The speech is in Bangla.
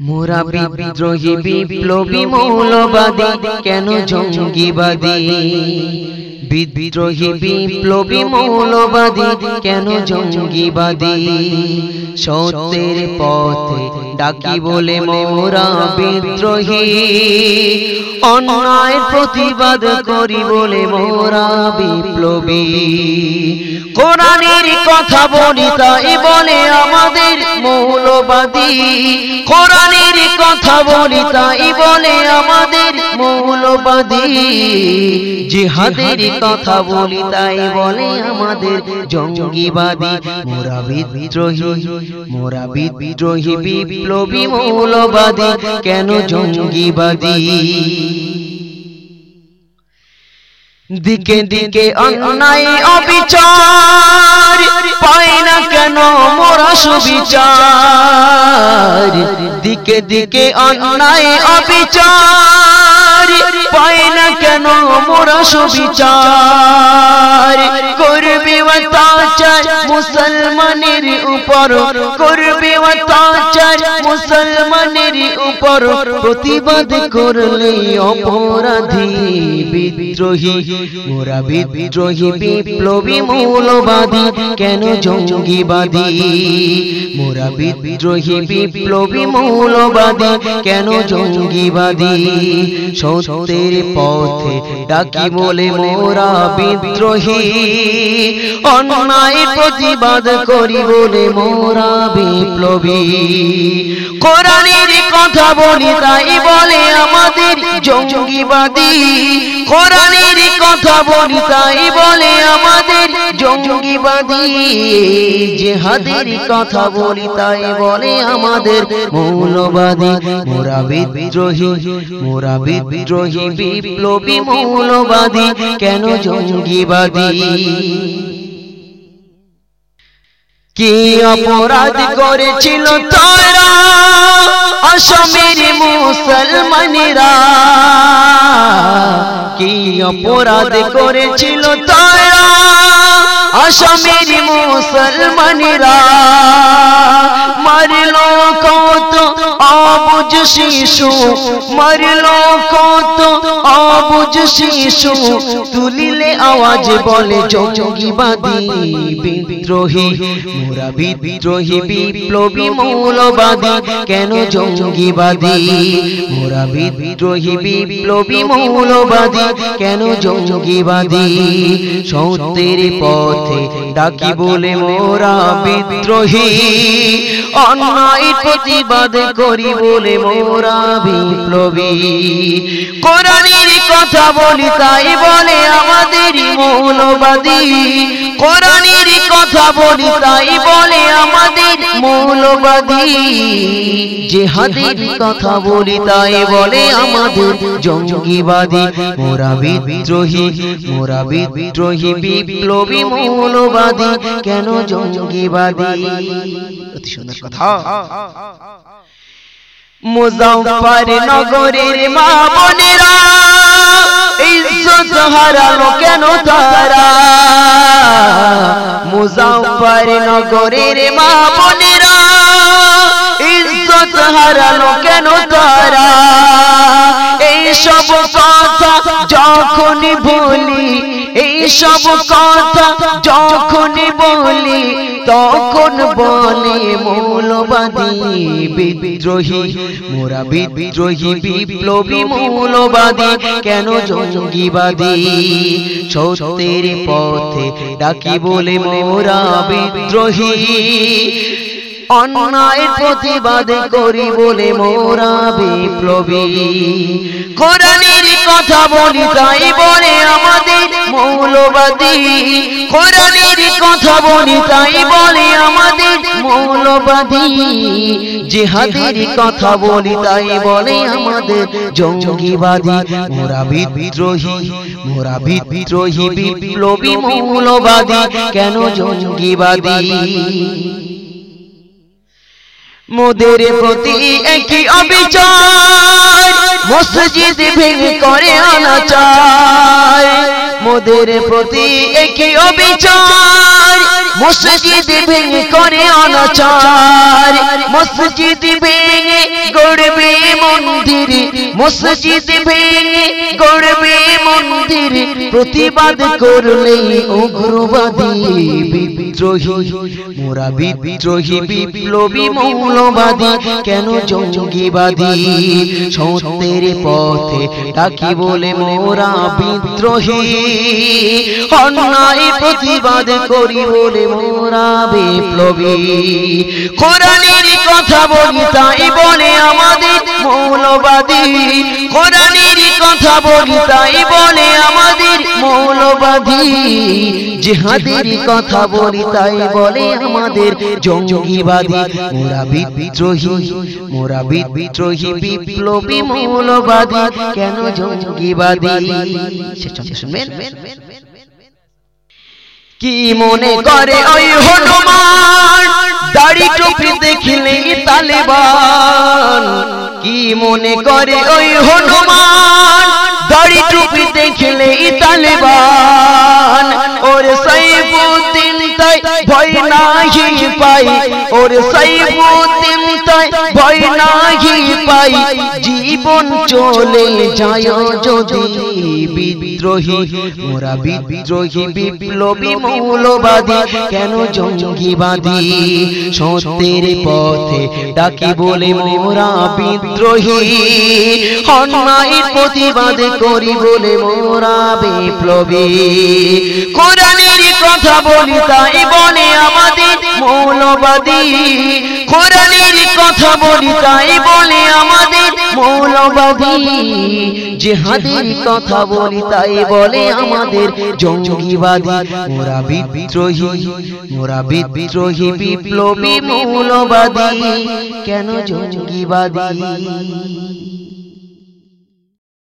মোরা বিদ্রোহী বিপ্লবী মৌলবাদী কেন জঙ্গিবাদী? বিদ্রোহী বিপ্লবী মৌলবাদী কেন জঙ্গিবাদী? সত্যের পথে ডাকি বলে মোরা বিদ্রোহী। অন্যায় প্রতিবাদ করি বলে মোরা বিপ্লবী। কোরআনের কথা বলি তাই বলে আমাদের মৌলবাদী। কোরআনের কথা বলি তাই বলে আমাদের মৌলবাদী। জিহাদের কথা বলি তাই বলে আমাদের জঙ্গিবাদী। মোরা বিদ্রোহী মোরা বিদ্রোহী, বিপ্লবী মৌলবাদী। কেন জঙ্গিবাদী? দিকে দিকে অন্যায় অবিচার। পাই না কেন? মোরা সুবিচার। দিকে দিকে অন্যায় অবিচার। পাই না কেন? মোরা সুবিচার। করবে মুসলমানের উপর। করবে অত্যাচার মুসলমানের উপর প্রতিবাদ করলে অপরাধী বিদ্রোহী। মোরা বিদ্রোহী, বিপ্লবী, মৌলবাদী, কেন জঙ্গিবাদী? মোরা বিদ্রোহী, বিপ্লবী, মৌলবাদী, কেন জঙ্গিবাদী? সত্যের পথে ডাকি বলে মোরা বিদ্রোহী। অন্যায় প্রতিবাদ করি বলে মোরা বিপ্লবী। কোরআনের কথা বলি তাই বলে আমাদের জঙ্গিবাদী। কোরআনের কথা বলি তাই বলে আমাদের জঙ্গিবাদী। জেহাদের কথা বলি তাই বলে আমাদের মৌলবাদী। মোরা বিদ্রোহী মোরা বিদ্রোহী, বিপ্লবী মৌলবাদী। কেন জঙ্গিবাদী? কি অপরাধ করেছিল তোরা? অসমের মুসলমানেরা। কি অপরাধ করেছিল তোরা? অসমের মুসলমানেরা। মারিল কত অবুজ শিশু মারল কত? অবুজ শিশু তুলিলে আওয়াজ বলে, জঙ্গিবাদী বিদ্রোহী, মোরা বিদ্রোহী, বিপ্লবী মৌলবাদী, কেন জঙ্গিবাদী? মোরা বিদ্রোহী, বিপ্লবী মৌলবাদী, কেন জঙ্গিবাদী? সত্যের পথে ডাকি বলে, মোরা বিদ্রোহী, অন্যায় প্রতিবাদ করি বলে মোরা বিপ্লবী কোরআনের কথা বলি, তাই বলে আমাদের মৌলবাদী। কোরআনের কথা বলি, তাই বলে আমাদের মৌলবাদী। জেহাদের কথা বলি, তাই বলে আমাদের জঙ্গিবাদী। মোরা বিদ্রোহী মোরা বিদ্রোহী, বিপ্লবী মৌলবাদী। কেন জঙ্গিবাদী? অতি সুন্দর কথা। মুজাফর নগরের মা বোনেরা ইজ্জত হারালো কেন তারা? মুজাফর নগরের মা বোনেরা ইজ্জত হারালো কেন তারা? এই সব কথা যখন বলি এই সব কথা যখন বলি তখন বলে মৌলবাদী বিদ্রোহী মোরা বিদ্রোহী বিপ্লবী মৌলবাদী কেন জঙ্গিবাদী? সত্যের পথে ডাকি বলে মোরা বিদ্রোহী। অন্যায় প্রতিবাদ করি বলে মোরা বিপ্লবী। কোরআনের কথা বলি তাই বলে আমাদের মৌলবাদী। কোরআনের কথা বলি তাই বলে আমাদের মৌলবাদী। জেহাদের কথা বলি তাই বলে আমাদের জঙ্গিবাদী। মোরা বিদ্রোহী মোরা বিদ্রোহী বিপ্লবী মৌলবাদী। কেন জঙ্গিবাদী? মোদের প্রতি একই অবিচার মসজিদ ভেঙে করে আনাচার। মোদের প্রতি একই অবিচার। মসজিদ ভেঙে করে অনাচার। মসজিদ ভেঙে গড়বে মন্দির। মসজিদ ভেঙে গড়বে মন্দির। প্রতিবাদ করলে উগ্রবাদী বিদ্রোহী। মোরা বিদ্রোহী, বিপ্লবী, মৌলবাদী। কেন জঙ্গিবাদী? সত্যের পথে ডাকি বলে মোরা বিদ্রোহী। অন্যায় প্রতিবাদ করি বলে মোরা বিপ্লবী। কোরআনের কথা বলি তাই বলে আমাদের মৌলবাদী। কোরআনের কথা বলি তাই বলে আমাদের মৌলবাদী জেহাদের কথা বলি তাই বলে আমাদের জঙ্গিবাদী। মোরা বিদ্রোহী মোরা বিদ্রোহী বিপ্লবী মৌলবাদী। কেন জঙ্গিবাদী? শুনবেন। কি মনে করে ওই হনুমান? দাড়ি টুপি দেখলে তালেবান। কি মনে করে ওই হনুমান? দাড়ি টুপি দেখলে তালেবান। ওর সাইফুদ্দিন তাই ভয় নাহি পাই। ওর সাইফুদ্দিন তাই ভয় নাহি পাই। জীবন চলে যায় যদি বিদ্রোহী। মোরা বিদ্রোহী, বিপ্লবী, মৌলবাদী। কেন জঙ্গিবাদী? সত্যের পথে ডাকি বলে মোরা বিদ্রোহী। অন্যায়ের প্রতিবাদ করি বলে মোরা বিপ্লবী। কোরআনের কথা বলি তাই বলে আমাদের মৌলবাদী। কোরআনের কথা বলি তাই বলে আমাদের মৌলবাদী। জেহাদের কথা বলি তাই বলে আমাদের জঙ্গিবাদী। মোরা বিদ্রোহী মোরা বিদ্রোহী বিপ্লবী মৌলবাদী। কেন জঙ্গিবাদী?